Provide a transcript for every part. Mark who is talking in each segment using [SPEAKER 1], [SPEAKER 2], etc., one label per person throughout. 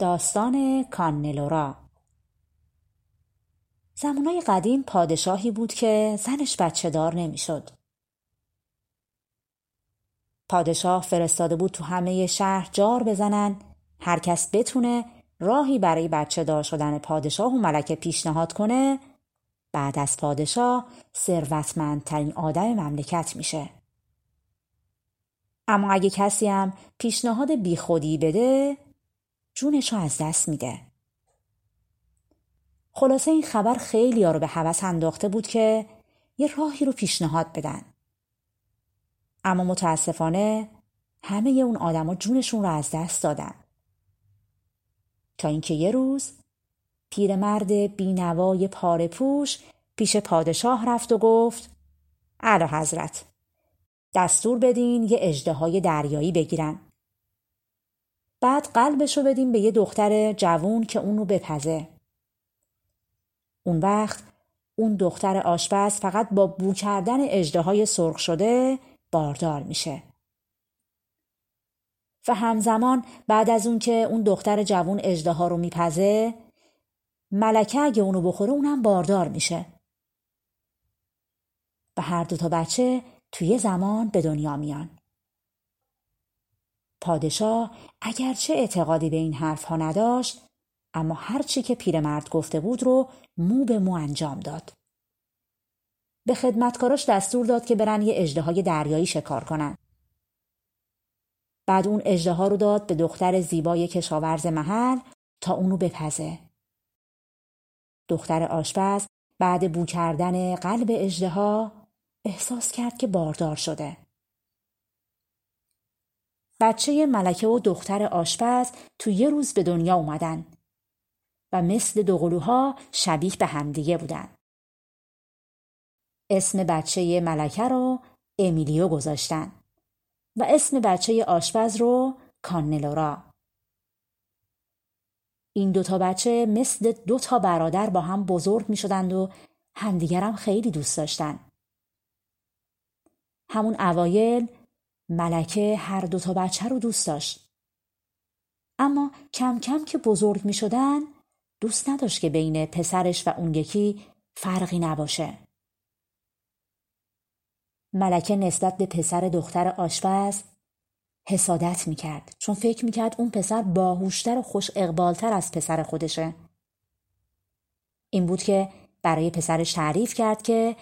[SPEAKER 1] داستان کانلورا زمانای قدیم پادشاهی بود که زنش بچه دار نمی‌شد. پادشاه فرستاده بود تو همه شهر جار بزنن هر کس بتونه راهی برای بچه دار شدن پادشاه و ملکه پیشنهاد کنه بعد از پادشاه ثروتمندترین آدم مملکت میشه. اما اگه کسی هم پیشنهاد بیخودی بده جونش رو از دست میده. خلاصه این خبر خیلی ها رو به حوث انداخته بود که یه راهی رو پیشنهاد بدن. اما متاسفانه همه اون آدما جونشون رو از دست دادن. تا اینکه یه روز پیرمرد بینوای پاره پوش پیش پادشاه رفت و گفت اعلی حضرت دستور بدین یه اجده دریایی بگیرن بعد قلبشو بدیم به یه دختر جوون که اونو بپزه. اون وقت اون دختر آشپز فقط با بو کردن اجده سرخ شده باردار میشه. و همزمان بعد از اون که اون دختر جوون اجده رو میپزه ملکه اگه اونو بخوره اونم باردار میشه. و هر دوتا بچه توی زمان به دنیا میان. پادشاه اگرچه اعتقادی به این حرفها نداشت اما هرچی که پیرمرد گفته بود رو مو به مو انجام داد. به خدمتکاراش دستور داد که برن یه اجده های دریایی شکار کنن. بعد اون اجده ها رو داد به دختر زیبای کشاورز محل تا اونو بپزه. دختر آشپز بعد بو کردن قلب اجده ها احساس کرد که باردار شده. بچه ملکه و دختر آشپز تو یه روز به دنیا اومدن و مثل دوقلوها شبیه به همدیگه بودن. اسم بچه ملکه رو امیلیو گذاشتن و اسم بچه آشپز رو کانلورا. این دوتا بچه مثل دوتا برادر با هم بزرگ می شدند و همدیگرم خیلی دوست داشتن. همون اوایل ملکه هر دوتا بچه رو دوست داشت. اما کم کم که بزرگ می شدن دوست نداشت که بین پسرش و اون یکی فرقی نباشه. ملکه نسبت به پسر دختر آشپز حسادت می‌کرد چون فکر می‌کرد اون پسر باهوشتر و خوش اقبالتر از پسر خودشه. این بود که برای پسرش تعریف کرد که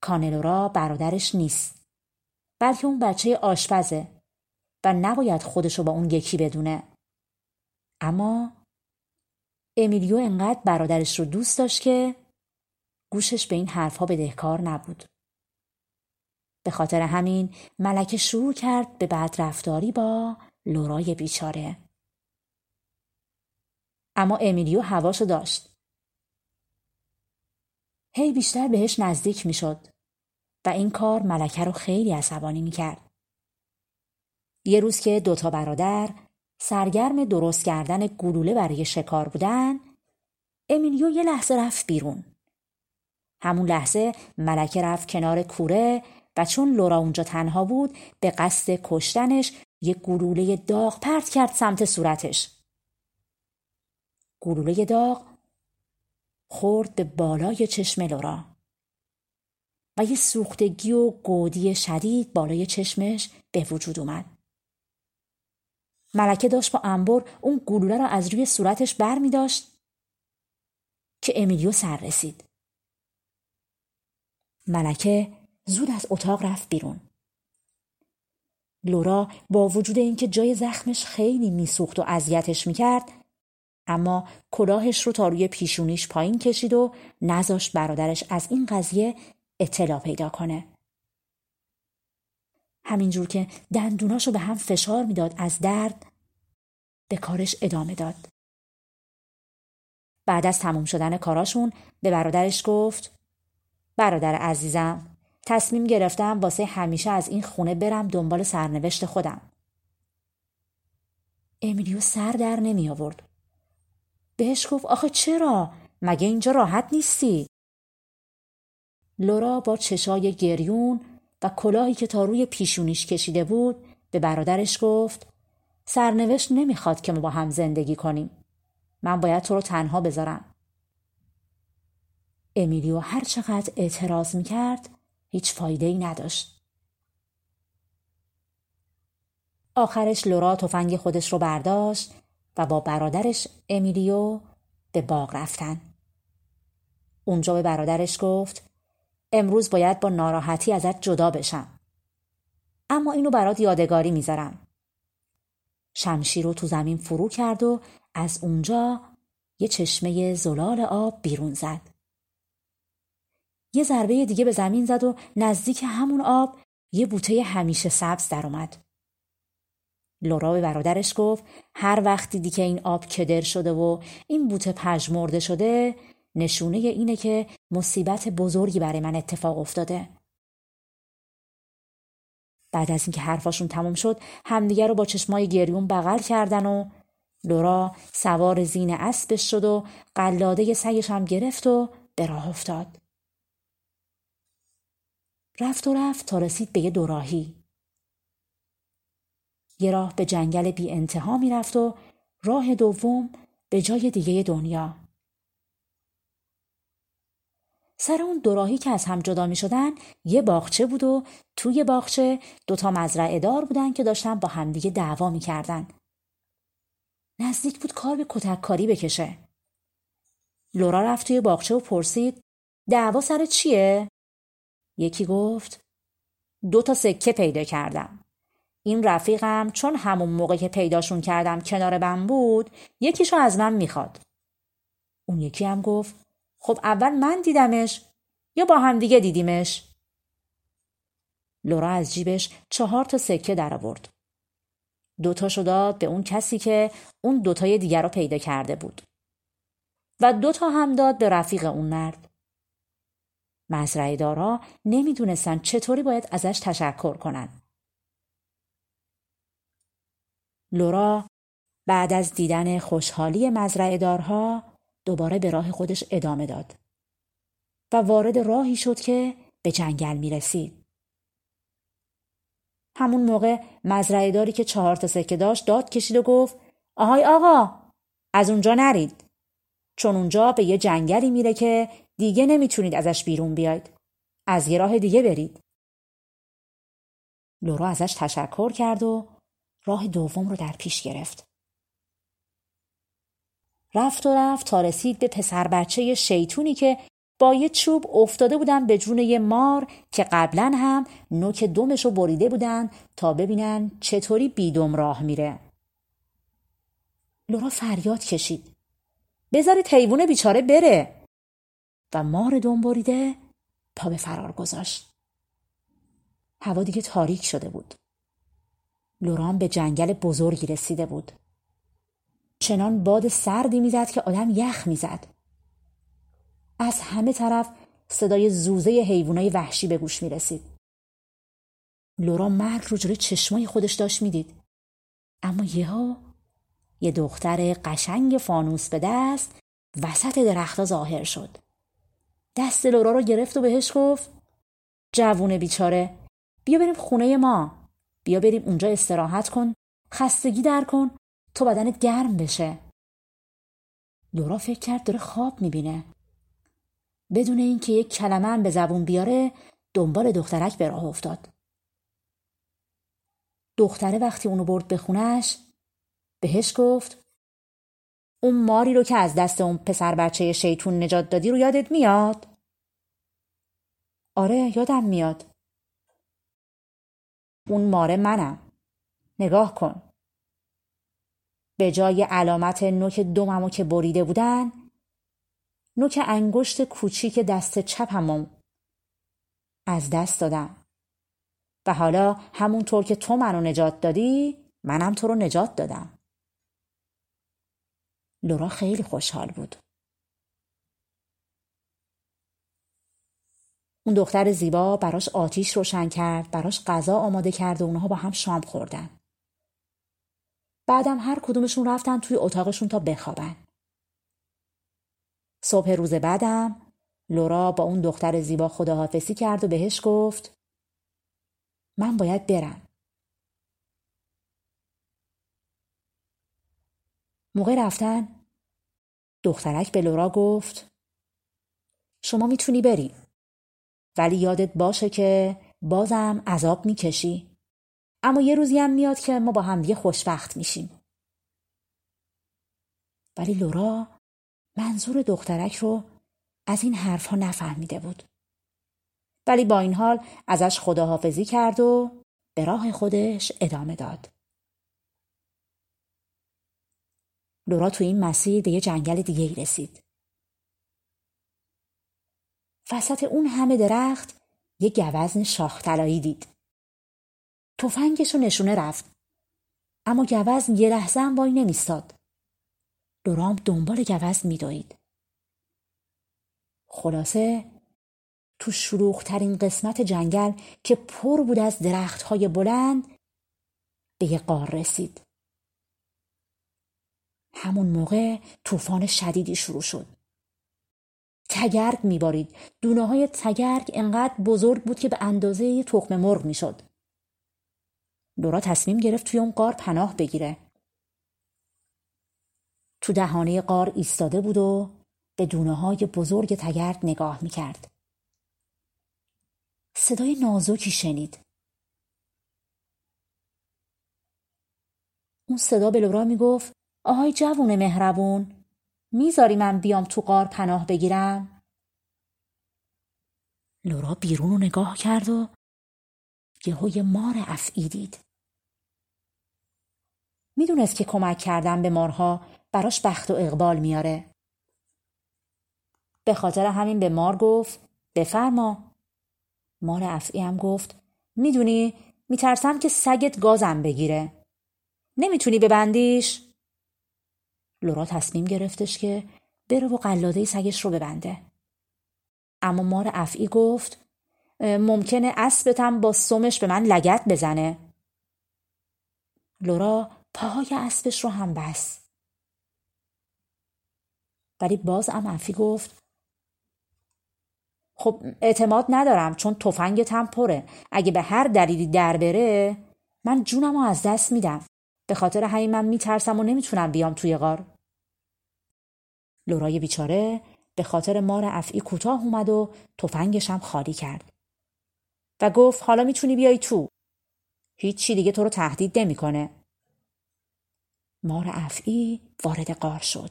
[SPEAKER 1] کانلورا برادرش نیست. بلکه اون بچه آشپزه و نباید خودشو با اون یکی بدونه. اما امیلیو انقدر برادرش رو دوست داشت که گوشش به این حرفها بدهکار نبود. به خاطر همین ملکه شروع کرد به بدرفتاری با لورای بیچاره. اما امیلیو هواشو داشت. هی بیشتر بهش نزدیک می‌شد و این کار ملکه رو خیلی عصبانی می‌کرد. یه روز که دوتا برادر سرگرم درست کردن گلوله برای شکار بودن امیلیو یه لحظه رفت بیرون. همون لحظه ملکه رفت کنار کوره و چون لورا اونجا تنها بود به قصد کشتنش یه گلوله داغ پرت کرد سمت صورتش. گلوله داغ خورد به بالای چشم لورا. و یه سوختگی و گودی شدید بالای چشمش به وجود اومد. ملکه داشت با انبر اون گلوله را از روی صورتش بر می داشت که امیلیو سر رسید. ملکه زود از اتاق رفت بیرون. لورا با وجود اینکه جای زخمش خیلی میسوخت و اذیتش می‌کرد اما کلاهش رو تا روی پیشونیش پایین کشید و نذاشت برادرش از این قضیه اطلاع پیدا کنه. همینجور که دندوناشو به هم فشار می‌داد از درد به کارش ادامه داد. بعد از تموم شدن کاراشون به برادرش گفت برادر عزیزم تصمیم گرفتم واسه همیشه از این خونه برم دنبال سرنوشت خودم. امیلیو سر در نمی آورد. بهش گفت آخه چرا؟ مگه اینجا راحت نیستی؟ لورا با چشای گریون و کلاهی که تا روی پیشونیش کشیده بود به برادرش گفت سرنوشت نمی‌خواد که ما با هم زندگی کنیم. من باید تو رو تنها بذارم. امیلیو هر چقدر اعتراض می‌کرد هیچ فایده ای نداشت. آخرش لورا تفنگ خودش رو برداشت و با برادرش امیلیو به باغ رفتن. اونجا به برادرش گفت امروز باید با ناراحتی ازت جدا بشم. اما اینو برات یادگاری می‌ذارم. شمشیر رو تو زمین فرو کرد و از اونجا یه چشمه زلال آب بیرون زد. یه ضربه دیگه به زمین زد و نزدیک همون آب یه بوته همیشه سبز در اومد. لورا به برادرش گفت هر وقتی دیگه این آب کدر شده و این بوته پژمرده شده نشونه اینه که مصیبت بزرگی برای من اتفاق افتاده. بعد از اینکه حرفاشون تموم شد همدیگه رو با چشمای گریون بغل کردن و لورا سوار زین اسبش شد و قلاده سگش هم گرفت و به راه افتاد. رفت و رفت تا رسید به یه دوراهی. یه راه به جنگل بی انتها می رفت و راه دوم به جای دیگه دنیا. سر اون دوراهی که از هم جدا می شدن یه باغچه بود و توی باغچه دوتا مزرعه دار بودن که داشتن با همدیگه دعوا می کردن. نزدیک بود کار به کتک کاری بکشه. لورا رفت توی باغچه و پرسید دعوا سر چیه؟ یکی گفت دو تا سکه پیدا کردم. این رفیقم چون همون موقع که پیداشون کردم کنار من بود یکیشو از من می‌خواد. اون یکی هم گفت خب اول من دیدمش یا با هم دیگه دیدیمش؟ لورا از جیبش چهار تا سکه در آورد. دوتاشو داد به اون کسی که اون دوتای دیگر رو پیدا کرده بود. و دوتا هم داد به رفیق اون مرد. مزرعه دارا نمی‌دونستن چطوری باید ازش تشکر کنن. لورا بعد از دیدن خوشحالی مزرعه دارها دوباره به راه خودش ادامه داد و وارد راهی شد که به جنگل می رسید. همون موقع مزرعه داری که چهار تا سکه داشت داد کشید و گفت آهای آقا از اونجا نرید چون اونجا به یه جنگلی میره که دیگه نمی‌تونید ازش بیرون بیاید. از یه راه دیگه برید. لورا ازش تشکر کرد و راه دوم رو در پیش گرفت. رفت و رفت تا رسید به پسر بچه شیطونی که با یه چوب افتاده بودن به جون یه مار که قبلا هم نوک دومش رو بریده بودن تا ببینن چطوری بیدم راه میره. لورا فریاد کشید. بذارید حیوان بیچاره بره. و مار دم بریده پا به فرار گذاشت. هوا دیگه تاریک شده بود. لوران به جنگل بزرگی رسیده بود. چنان باد سردی می‌زد که آدم یخ می‌زد. از همه طرف صدای زوزه حیوانای وحشی به گوش می رسید. لورا مرگ رو جلوی چشمای خودش داشت می‌دید. اما یهو یه دختر قشنگ فانوس به دست وسط درختها ظاهر شد. دست لورا رو گرفت و بهش گفت جوون بیچاره بیا بریم خونه ما بیا بریم اونجا استراحت کن خستگی در کن تو بدنت گرم بشه لورا فکر کرد داره خواب می‌بینه بدون اینکه یک کلمه هم به زبون بیاره دنبال دخترک به راه افتاد دختره وقتی اونو برد به خونش بهش گفت اون ماری رو که از دست اون پسر بچه شیطون نجات دادی رو یادت میاد؟ آره یادم میاد. اون ماره منم. نگاه کن. به جای علامت نوک دوممو که بریده بودن نوک انگشت کوچیک دست چپمو از دست دادم و حالا همونطور که تو منو نجات دادی منم تو رو نجات دادم لورا خیلی خوشحال بود. اون دختر زیبا براش آتیش روشن کرد، براش غذا آماده کرد و اونها با هم شام خوردن. بعدم هر کدومشون رفتن توی اتاقشون تا بخوابن. صبح روز بعدم لورا با اون دختر زیبا خداحافظی کرد و بهش گفت من باید برم. موقع رفتن دخترک به لورا گفت شما می‌تونی بری ولی یادت باشه که بازم عذاب می‌کشی اما یه روزی هم میاد که ما با هم دیگه خوشبخت میشیم ولی لورا منظور دخترک رو از این حرفها نفهمیده بود ولی با این حال ازش خداحافظی کرد و به راه خودش ادامه داد لورا تو این مسیر به یه جنگل دیگه ای رسید. وسط اون همه درخت یه گوزن شاخ دید. تفنگش رو نشونه رفت. اما گوزن یه لحظه هم وای نمیستاد. لورام دنبال گوزن میدوید. خلاصه تو شلوغترین قسمت جنگل که پر بود از درختهای بلند به یه قار رسید. همون موقع طوفان شدیدی شروع شد. تگرگ میبارید. دونه های تگرگ انقدر بزرگ بود که به اندازه یه تخم مرغ می‌شد. لورا تصمیم گرفت توی اون قار پناه بگیره. تو دهانه قار ایستاده بود و به دونه های بزرگ تگرگ نگاه می‌کرد. صدای نازکی شنید. اون صدا به لورا می‌گفت آهای جوون مهربون می‌ذاری من بیام تو قار پناه بگیرم؟ لورا بیرون رو نگاه کرد و یهو یه مار افعی دید. می‌دونست که کمک کردن به مارها براش بخت و اقبال میاره. به خاطر همین به مار گفت بفرما. مار افعی هم گفت می‌دونی میترسم که سگت گازم بگیره. نمی‌تونی ببندیش؟ لورا تصمیم گرفتش که بره و قلاده سگش رو ببنده. اما مار افعی گفت ممکنه اسبتم با سمش به من لگت بزنه. لورا پاهای اسبش رو هم بس. ولی باز ام افی گفت خب اعتماد ندارم چون تفنگت هم پره. اگه به هر دلیلی در بره من جونم رو از دست میدم. به خاطر همین من میترسم و نمی‌تونم بیام توی غار. لورای بیچاره به خاطر مار افعی کوتاه اومد و تفنگش هم خالی کرد. و گفت حالا می‌تونی بیای تو. هیچی دیگه تو رو تهدید نمی‌کنه. مار افعی وارد قار شد.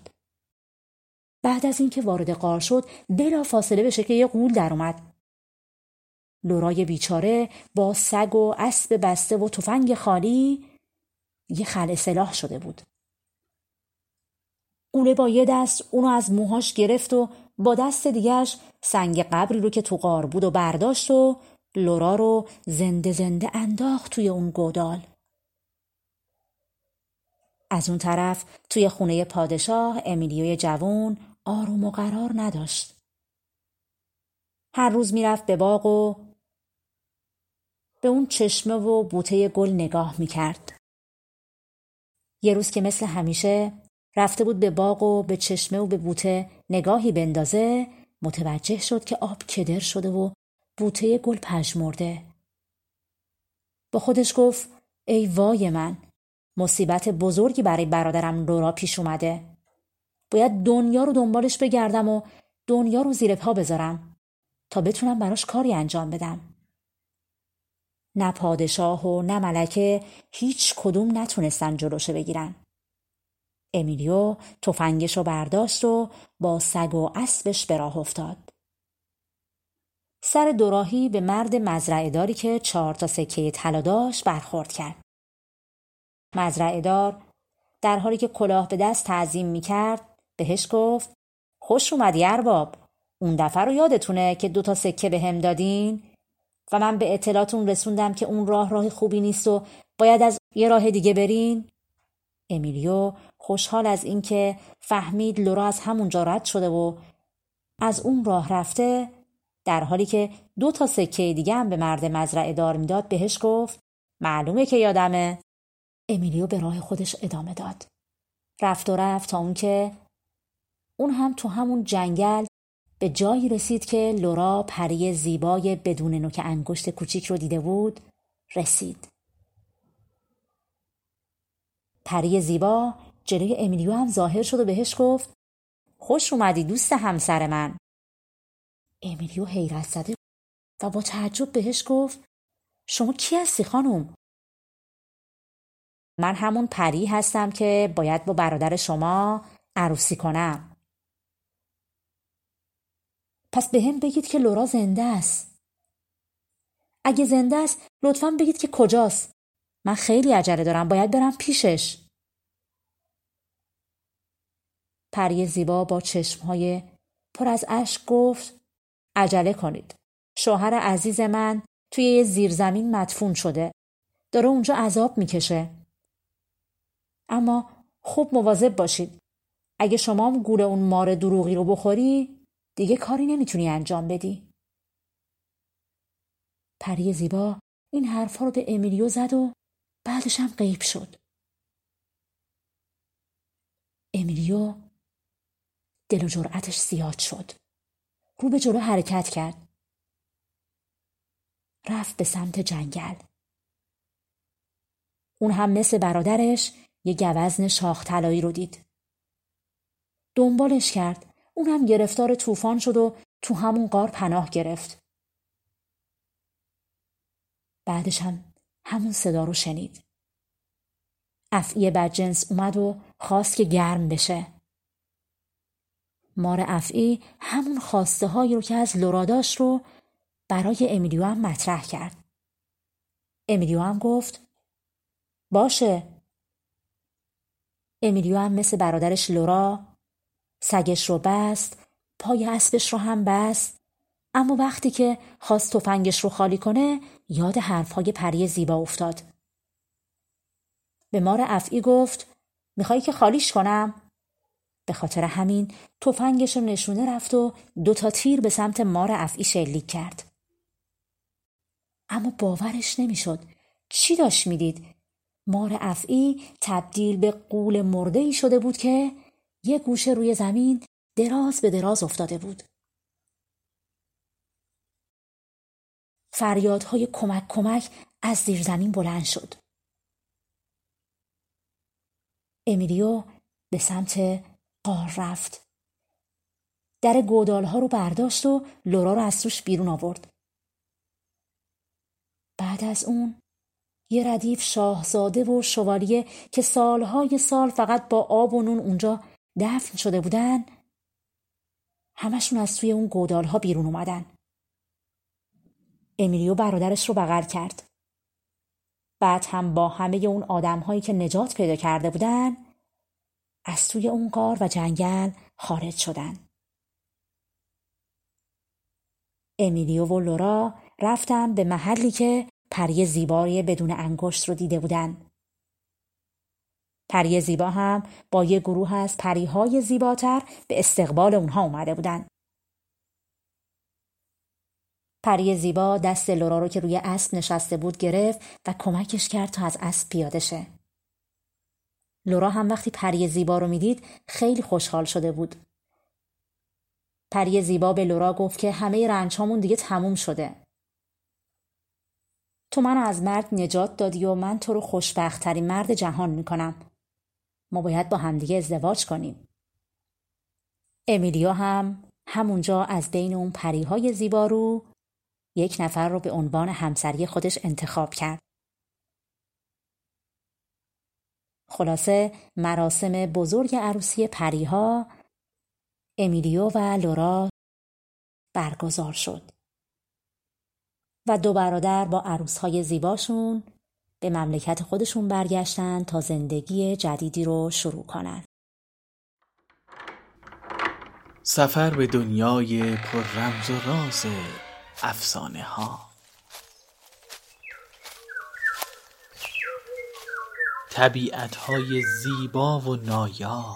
[SPEAKER 1] بعد از اینکه وارد قار شد بلا فاصله به شکل یه قول در اومد. لورای بیچاره با سگ و اسب بسته و تفنگ خالی یه خل سلاح شده بود. قوله با یه دست اونو از موهاش گرفت و با دست دیگهش سنگ قبری رو که تو قار بود و برداشت و لورا رو زنده زنده انداخت توی اون گودال. از اون طرف توی خونه پادشاه امیلیوی جوون آروم و قرار نداشت. هر روز می‌رفت به باغ و به اون چشمه و بوته گل نگاه می‌کرد. یه روز که مثل همیشه رفته بود به باغ و به چشمه و به بوته نگاهی بندازه متوجه شد که آب کدر شده و بوته گل پژمرده. با خودش گفت ای وای من مصیبت بزرگی برای برادرم لورا پیش اومده. باید دنیا رو دنبالش بگردم و دنیا رو زیر پا بذارم تا بتونم براش کاری انجام بدم. نه پادشاه و نه ملکه هیچ کدوم نتونستن جلوشه بگیرن. امیلیو تفنگش رو برداشت و با سگ و اسبش به راه افتاد. سر دوراهی به مرد مزرعه داری که چهار تا سکه طلا داشت برخورد کرد. مزرعه دار در حالی که کلاه به دست تعظیم می کرد بهش گفت خوش اومدی ارباب اون دفعه رو یادتونه که دو تا سکه به هم دادین؟ و من به اطلاعتون رسوندم که اون راه راه خوبی نیست و باید از یه راه دیگه برین. امیلیو خوشحال از اینکه فهمید لورا از همونجا رد شده و از اون راه رفته در حالی که دو تا سکه دیگه هم به مرد مزرعه دار می‌داد بهش گفت معلومه که یادمه. امیلیو به راه خودش ادامه داد. رفت و رفت تا اون که اون هم تو همون جنگل به جایی رسید که لورا پری زیبای بدون نوک انگشت کوچیک رو دیده بود رسید. پری زیبا جلوی امیلیو هم ظاهر شد و بهش گفت خوش اومدی دوست همسر من. امیلیو حیرت زده و با تعجب بهش گفت شما کی هستی خانم؟ من همون پری هستم که باید با برادر شما عروسی کنم. پس به هم بگید که لورا زنده است. اگه زنده است لطفا بگید که کجاست. من خیلی عجله دارم باید برم پیشش. پری زیبا با چشمهای پر از اشک گفت عجله کنید. شوهر عزیز من توی یه زیرزمین مدفون شده. داره اونجا عذاب می‌کشه. اما خوب مواظب باشید. اگه شما هم گول اون مار دروغی رو بخوری دیگه کاری نمی‌تونی انجام بدی. پری زیبا این حرفا رو به امیلیو زد و بعدش هم غیب شد. امیلیو دل و جرأتش زیاد شد. رو به جلو حرکت کرد. رفت به سمت جنگل. اون هم مثل برادرش یه گوزن شاخ طلایی رو دید. دنبالش کرد. اون هم گرفتار طوفان شد و تو همون قار پناه گرفت. بعدش هم همون صدا رو شنید. افعی بدجنس اومد و خواست که گرم بشه. مار افعی همون خواسته هایی رو که از لورا داشت رو برای امیلیو هم مطرح کرد. امیلیو هم گفت باشه. امیلیو هم مثل برادرش لورا سگش رو بست پای اسبش رو هم بست اما وقتی که خواست تفنگش رو خالی کنه یاد حرفهای پری زیبا افتاد. به مار افعی گفت می‌خوای که خالیش کنم؟ به خاطر همین تفنگش رو نشونه رفت و دو تا تیر به سمت مار افعی شلیک کرد. اما باورش نمی‌شد. چی داشت می‌دید؟ مار افعی تبدیل به قول مرده ای شده بود که یه گوشه روی زمین دراز به دراز افتاده بود. فریادهای کمک کمک از زیر زمین بلند شد. امیلیو به سمت قار رفت. در گودالها رو برداشت و لورا رو از توش بیرون آورد. بعد از اون یه ردیف شاهزاده و شوالیه که سالهای سال فقط با آب و نون اونجا دفن شده بودن همشون از توی اون گودالها بیرون اومدن. امیلیو برادرش رو بغل کرد. بعد هم با همه اون آدمهایی که نجات پیدا کرده بودن از توی اون قار و جنگل خارج شدن. امیلیو و لورا رفتم به محلی که پری زیبای بدون انگشت رو دیده بودن. پری زیبا هم با یه گروه از پریهای زیباتر به استقبال اونها اومده بودن. پری زیبا دست لورا رو که روی اسب نشسته بود گرفت و کمکش کرد تا از اسب پیاده شه. لورا هم وقتی پری زیبا رو می‌دید خیلی خوشحال شده بود. پری زیبا به لورا گفت که همه رنج دیگه تموم شده. تو منو از مرد نجات دادی و من تو رو خوشبختترین مرد جهان می‌کنم. ما باید با همدیگه ازدواج کنیم. امیلیو هم همونجا از بین اون پریهای زیبا رو یک نفر رو به عنوان همسری خودش انتخاب کرد. خلاصه مراسم بزرگ عروسی پریها امیلیو و لورا برگزار شد. و دو برادر با عروسهای زیباشون به مملکت خودشون برگشتن تا زندگی جدیدی رو شروع کنند.
[SPEAKER 2] سفر به دنیای پر رمز و راز افسانه ها طبیعتهای زیبا و نایاب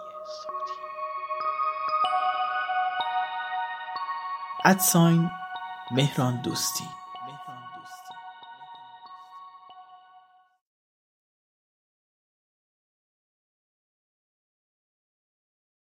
[SPEAKER 2] ادساین مهران دوستی.